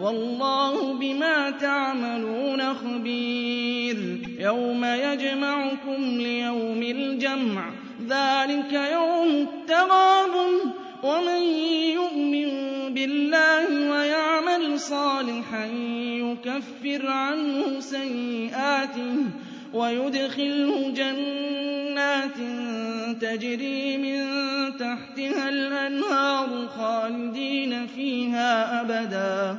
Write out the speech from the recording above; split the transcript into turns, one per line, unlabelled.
والله بما تعملون خبير يوم يجمعكم ليوم الجمع ذلك يوم التغابن ومن يؤمن بالله ويعمل صالحا يكفر عنه سيئاته ويدخله جنات تجري من تحتها الأنهار خالدين فيها أبداً